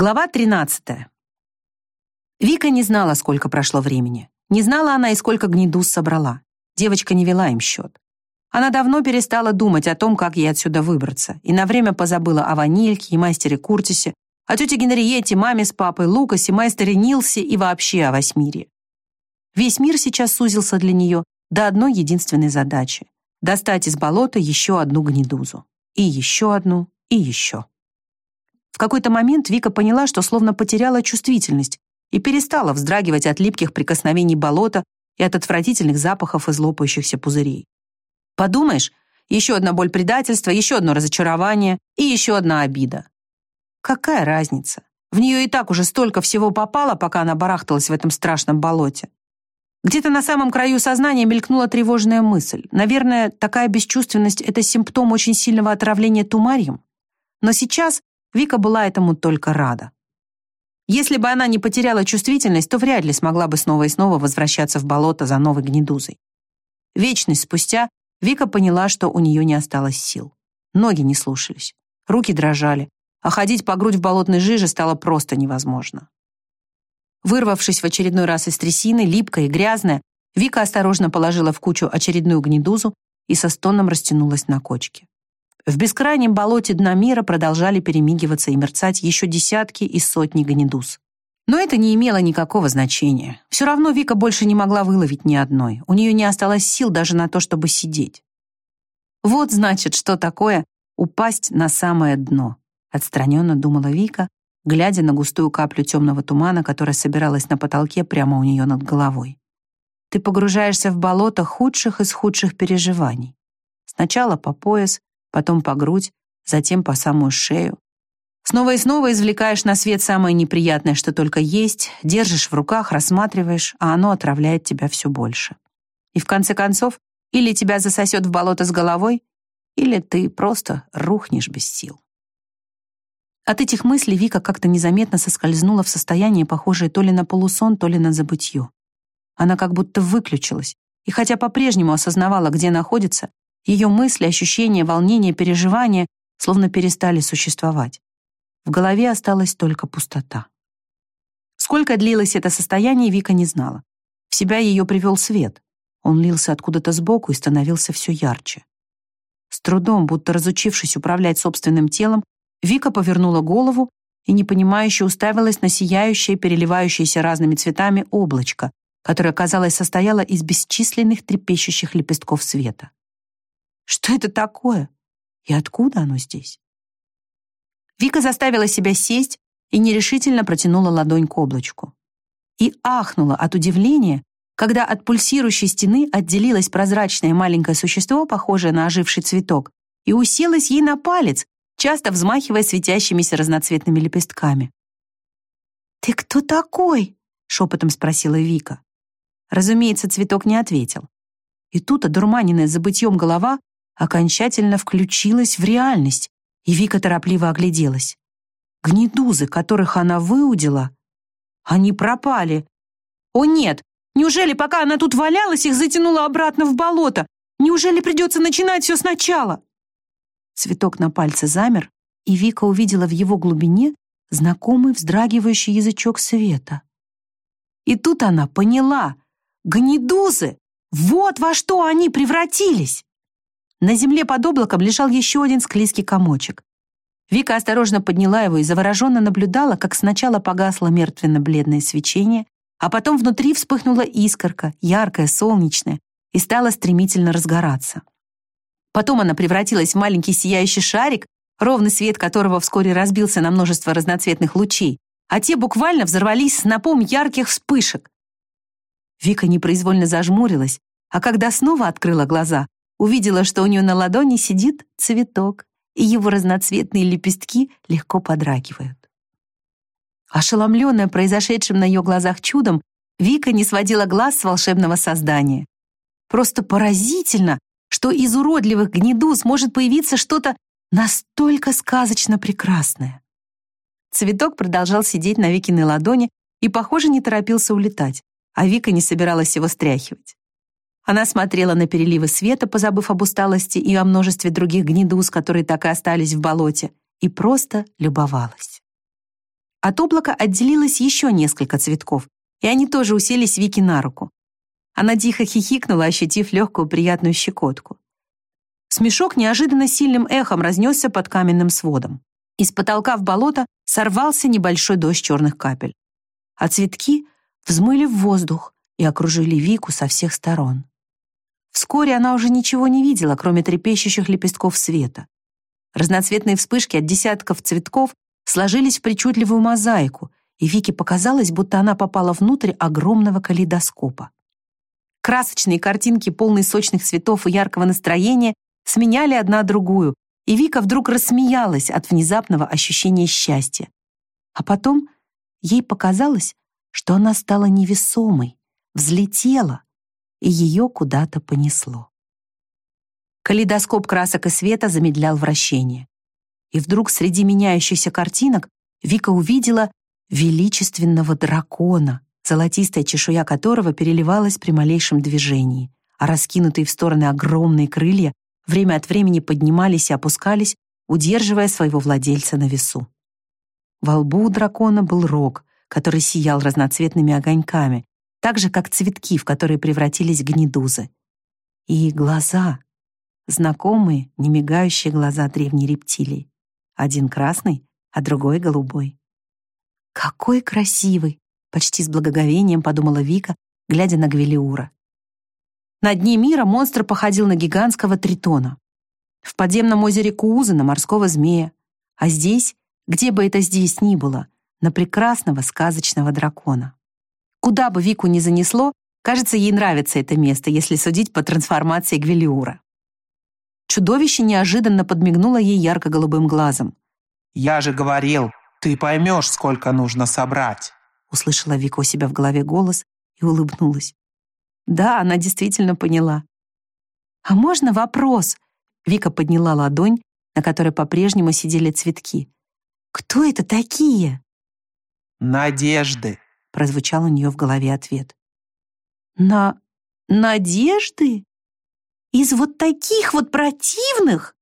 Глава 13. Вика не знала, сколько прошло времени. Не знала она и сколько гнедуз собрала. Девочка не вела им счет. Она давно перестала думать о том, как ей отсюда выбраться, и на время позабыла о ванильке и мастере Куртисе, о тете Генриетте, маме с папой, Лукасе, мастере Нилсе и вообще о Восьмире. Весь мир сейчас сузился для нее до одной единственной задачи — достать из болота еще одну гнедузу. И еще одну, и еще. В какой-то момент Вика поняла, что словно потеряла чувствительность и перестала вздрагивать от липких прикосновений болота и от отвратительных запахов из лопающихся пузырей. Подумаешь, еще одна боль предательства, еще одно разочарование и еще одна обида. Какая разница? В нее и так уже столько всего попало, пока она барахталась в этом страшном болоте. Где-то на самом краю сознания мелькнула тревожная мысль. Наверное, такая бесчувственность — это симптом очень сильного отравления тумарьем. Но сейчас Вика была этому только рада. Если бы она не потеряла чувствительность, то вряд ли смогла бы снова и снова возвращаться в болото за новой гнедузой. Вечность спустя Вика поняла, что у нее не осталось сил. Ноги не слушались, руки дрожали, а ходить по грудь в болотной жиже стало просто невозможно. Вырвавшись в очередной раз из трясины, липкая и грязная, Вика осторожно положила в кучу очередную гнедузу и со стоном растянулась на кочке. В бескрайнем болоте дна мира продолжали перемигиваться и мерцать еще десятки и сотни гнедуз. Но это не имело никакого значения. Все равно Вика больше не могла выловить ни одной. У нее не осталось сил даже на то, чтобы сидеть. Вот, значит, что такое упасть на самое дно. Отстраненно думала Вика, глядя на густую каплю темного тумана, которая собиралась на потолке прямо у нее над головой. Ты погружаешься в болото худших из худших переживаний. Сначала по пояс, потом по грудь, затем по самую шею. Снова и снова извлекаешь на свет самое неприятное, что только есть, держишь в руках, рассматриваешь, а оно отравляет тебя все больше. И в конце концов, или тебя засосет в болото с головой, или ты просто рухнешь без сил. От этих мыслей Вика как-то незаметно соскользнула в состояние, похожее то ли на полусон, то ли на забытье. Она как будто выключилась, и хотя по-прежнему осознавала, где находится, ее мысли, ощущения, волнения, переживания словно перестали существовать. В голове осталась только пустота. Сколько длилось это состояние, Вика не знала. В себя ее привел свет. Он лился откуда-то сбоку и становился все ярче. С трудом, будто разучившись управлять собственным телом, Вика повернула голову и непонимающе уставилась на сияющее, переливающееся разными цветами облачко, которое, казалось, состояло из бесчисленных трепещущих лепестков света. Что это такое? И откуда оно здесь? Вика заставила себя сесть и нерешительно протянула ладонь к облачку. И ахнула от удивления, когда от пульсирующей стены отделилось прозрачное маленькое существо, похожее на оживший цветок, и уселось ей на палец, часто взмахивая светящимися разноцветными лепестками. «Ты кто такой?» — шепотом спросила Вика. Разумеется, цветок не ответил. И тут, одурманенная забытьем голова, окончательно включилась в реальность, и Вика торопливо огляделась. Гнедузы, которых она выудила, они пропали. О нет, неужели пока она тут валялась, их затянуло обратно в болото? Неужели придется начинать все сначала? Цветок на пальце замер, и Вика увидела в его глубине знакомый вздрагивающий язычок света. И тут она поняла — гнедузы! Вот во что они превратились! На земле под облаком лежал еще один склизкий комочек. Вика осторожно подняла его и завороженно наблюдала, как сначала погасло мертвенно-бледное свечение, а потом внутри вспыхнула искорка, яркая, солнечная, и стала стремительно разгораться. Потом она превратилась в маленький сияющий шарик, ровный свет которого вскоре разбился на множество разноцветных лучей, а те буквально взорвались снопом ярких вспышек. Вика непроизвольно зажмурилась, а когда снова открыла глаза, увидела, что у нее на ладони сидит цветок, и его разноцветные лепестки легко подрагивают. Ошеломленная произошедшим на ее глазах чудом, Вика не сводила глаз с волшебного создания. Просто поразительно, что из уродливых гнедуз может появиться что-то настолько сказочно прекрасное. Цветок продолжал сидеть на Викиной ладони и, похоже, не торопился улетать, а Вика не собиралась его стряхивать. Она смотрела на переливы света, позабыв об усталости и о множестве других гнедуз, которые так и остались в болоте, и просто любовалась. От облака отделилось еще несколько цветков, и они тоже уселись Вики на руку. Она тихо хихикнула, ощутив легкую приятную щекотку. Смешок неожиданно сильным эхом разнесся под каменным сводом. Из потолка в болото сорвался небольшой дождь черных капель. А цветки взмыли в воздух и окружили Вику со всех сторон. Вскоре она уже ничего не видела, кроме трепещущих лепестков света. Разноцветные вспышки от десятков цветков сложились в причудливую мозаику, и Вике показалось, будто она попала внутрь огромного калейдоскопа. Красочные картинки, полные сочных цветов и яркого настроения, сменяли одна другую, и Вика вдруг рассмеялась от внезапного ощущения счастья. А потом ей показалось, что она стала невесомой, взлетела, и ее куда-то понесло. Калейдоскоп красок и света замедлял вращение. И вдруг среди меняющихся картинок Вика увидела величественного дракона, золотистая чешуя которого переливалась при малейшем движении, а раскинутые в стороны огромные крылья время от времени поднимались и опускались, удерживая своего владельца на весу. Во лбу у дракона был рог, который сиял разноцветными огоньками, так же, как цветки, в которые превратились гнедузы. И глаза, знакомые, немигающие глаза древней рептилии. Один красный, а другой голубой. «Какой красивый!» — почти с благоговением подумала Вика, глядя на Гвелиура. На дне мира монстр походил на гигантского тритона. В подземном озере Кууза на морского змея. А здесь, где бы это здесь ни было, на прекрасного сказочного дракона. Куда бы Вику ни занесло, кажется, ей нравится это место, если судить по трансформации Гвелиура. Чудовище неожиданно подмигнуло ей ярко-голубым глазом. «Я же говорил, ты поймешь, сколько нужно собрать!» Услышала Вика у себя в голове голос и улыбнулась. Да, она действительно поняла. «А можно вопрос?» Вика подняла ладонь, на которой по-прежнему сидели цветки. «Кто это такие?» «Надежды», — прозвучал у нее в голове ответ. «На... надежды? Из вот таких вот противных?»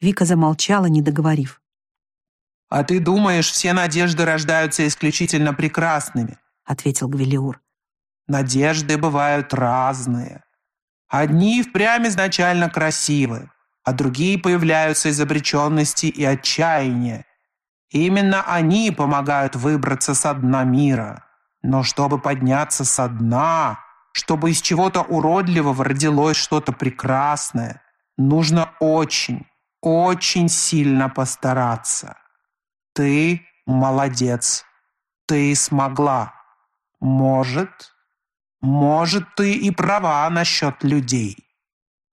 Вика замолчала, не договорив. «А ты думаешь, все надежды рождаются исключительно прекрасными?» — ответил Гвелиур. «Надежды бывают разные. Одни впрямь изначально красивы, а другие появляются из обреченности и отчаяния. Именно они помогают выбраться со дна мира. Но чтобы подняться со дна, чтобы из чего-то уродливого родилось что-то прекрасное, нужно очень, очень сильно постараться. Ты молодец. Ты смогла. Может, может, ты и права насчет людей.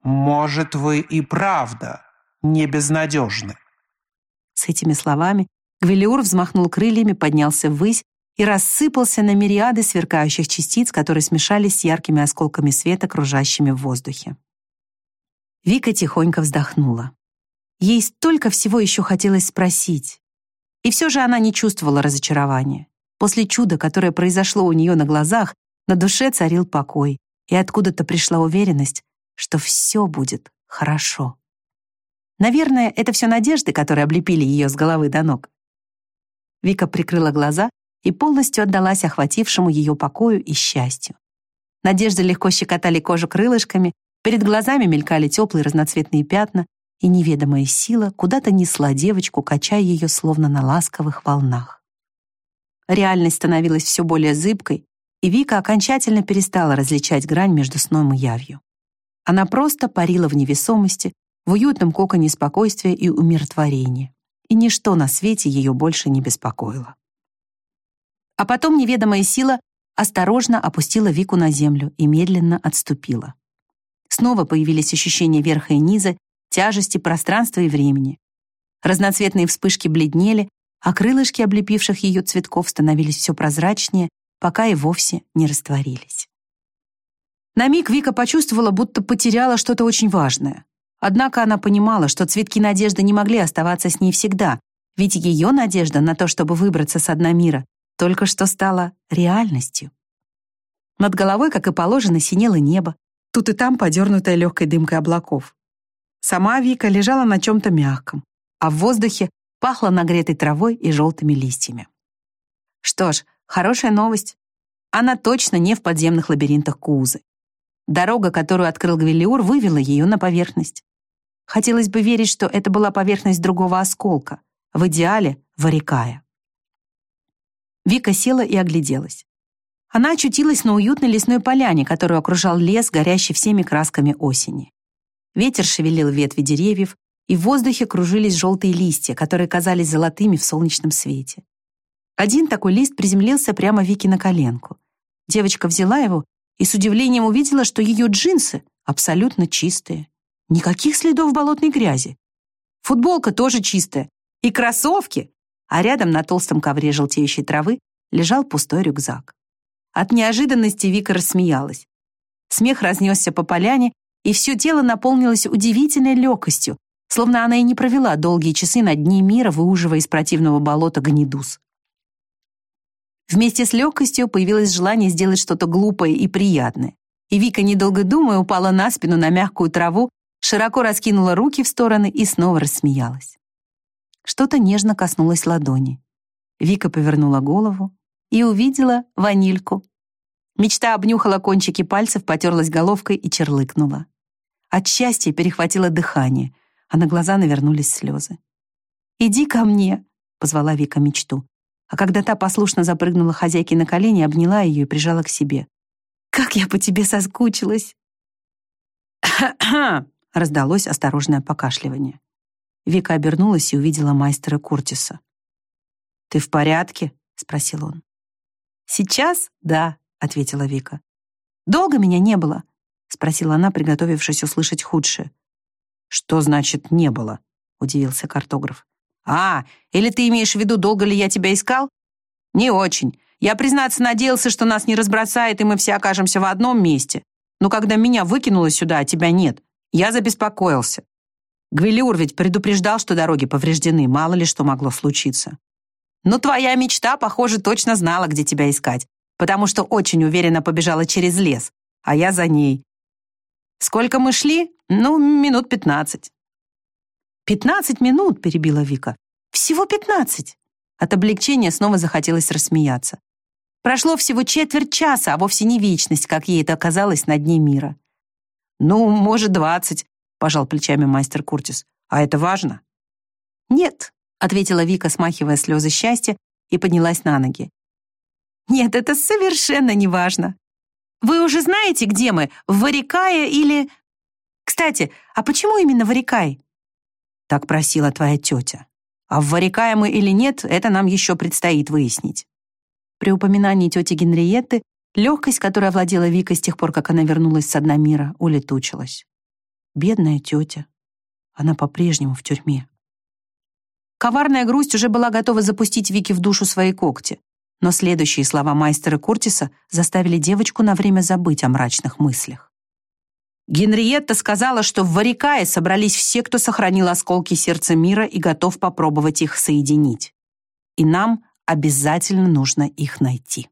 Может, вы и правда не безнадежны. С этими словами Гвелиур взмахнул крыльями, поднялся ввысь и рассыпался на мириады сверкающих частиц, которые смешались с яркими осколками света, кружащими в воздухе. Вика тихонько вздохнула. Ей столько всего еще хотелось спросить. И все же она не чувствовала разочарования. После чуда, которое произошло у нее на глазах, на душе царил покой, и откуда-то пришла уверенность, что все будет хорошо. Наверное, это все надежды, которые облепили ее с головы до ног. Вика прикрыла глаза и полностью отдалась охватившему ее покою и счастью. Надежды легко щекотали кожу крылышками, перед глазами мелькали теплые разноцветные пятна, и неведомая сила куда-то несла девочку, качая ее словно на ласковых волнах. Реальность становилась все более зыбкой, и Вика окончательно перестала различать грань между сном и явью. Она просто парила в невесомости, в уютном коконе спокойствия и умиротворения, и ничто на свете ее больше не беспокоило. А потом неведомая сила осторожно опустила Вику на землю и медленно отступила. Снова появились ощущения верха и низа, тяжести пространства и времени. Разноцветные вспышки бледнели, а крылышки облепивших ее цветков становились все прозрачнее, пока и вовсе не растворились. На миг Вика почувствовала, будто потеряла что-то очень важное. Однако она понимала, что цветки надежды не могли оставаться с ней всегда, ведь ее надежда на то, чтобы выбраться с дна мира, только что стала реальностью. Над головой, как и положено, синело небо, тут и там подернутое легкой дымкой облаков. Сама Вика лежала на чем-то мягком, а в воздухе пахло нагретой травой и желтыми листьями. Что ж, хорошая новость. Она точно не в подземных лабиринтах Куузы. Дорога, которую открыл Гвелиур, вывела ее на поверхность. Хотелось бы верить, что это была поверхность другого осколка, в идеале — Варикая. Вика села и огляделась. Она очутилась на уютной лесной поляне, которую окружал лес, горящий всеми красками осени. Ветер шевелил ветви деревьев, и в воздухе кружились желтые листья, которые казались золотыми в солнечном свете. Один такой лист приземлился прямо Вике на коленку. Девочка взяла его и с удивлением увидела, что ее джинсы абсолютно чистые. Никаких следов болотной грязи. Футболка тоже чистая. И кроссовки. А рядом на толстом ковре желтеющей травы лежал пустой рюкзак. От неожиданности Вика рассмеялась. Смех разнесся по поляне, и все тело наполнилось удивительной легкостью, словно она и не провела долгие часы на дне мира, выуживая из противного болота гнедуз. Вместе с легкостью появилось желание сделать что-то глупое и приятное. И Вика, недолго думая, упала на спину на мягкую траву, широко раскинула руки в стороны и снова рассмеялась. Что-то нежно коснулось ладони. Вика повернула голову и увидела ванильку. Мечта обнюхала кончики пальцев, потерлась головкой и черлыкнула. От счастья перехватило дыхание, а на глаза навернулись слезы. «Иди ко мне», — позвала Вика мечту а когда та послушно запрыгнула хозяйке на колени, обняла ее и прижала к себе. «Как я по тебе соскучилась!» раздалось осторожное покашливание. Вика обернулась и увидела мастера Куртиса. «Ты в порядке?» — спросил он. «Сейчас да», — ответила Вика. «Долго меня не было?» — спросила она, приготовившись услышать худшее. «Что значит «не было»?» — удивился картограф. «А, или ты имеешь в виду, долго ли я тебя искал?» «Не очень. Я, признаться, надеялся, что нас не разбросает, и мы все окажемся в одном месте. Но когда меня выкинуло сюда, а тебя нет, я забеспокоился. Гвелиур ведь предупреждал, что дороги повреждены, мало ли что могло случиться. Но твоя мечта, похоже, точно знала, где тебя искать, потому что очень уверенно побежала через лес, а я за ней. Сколько мы шли? Ну, минут пятнадцать. «Пятнадцать минут!» — перебила Вика. «Всего пятнадцать!» От облегчения снова захотелось рассмеяться. Прошло всего четверть часа, а вовсе не вечность, как ей это оказалось на дне мира. «Ну, может, двадцать», — пожал плечами мастер Куртис. «А это важно?» «Нет», — ответила Вика, смахивая слезы счастья, и поднялась на ноги. «Нет, это совершенно не важно. Вы уже знаете, где мы? В Варикае или...» «Кстати, а почему именно Варикай?» Так просила твоя тетя. А вварикаем мы или нет, это нам еще предстоит выяснить. При упоминании тети Генриетты легкость, которая овладела Викой с тех пор, как она вернулась с дна мира, улетучилась. Бедная тетя. Она по-прежнему в тюрьме. Коварная грусть уже была готова запустить Вике в душу свои когти, но следующие слова майстера Куртиса заставили девочку на время забыть о мрачных мыслях. Генриетта сказала, что в Варикае собрались все, кто сохранил осколки сердца мира и готов попробовать их соединить. И нам обязательно нужно их найти.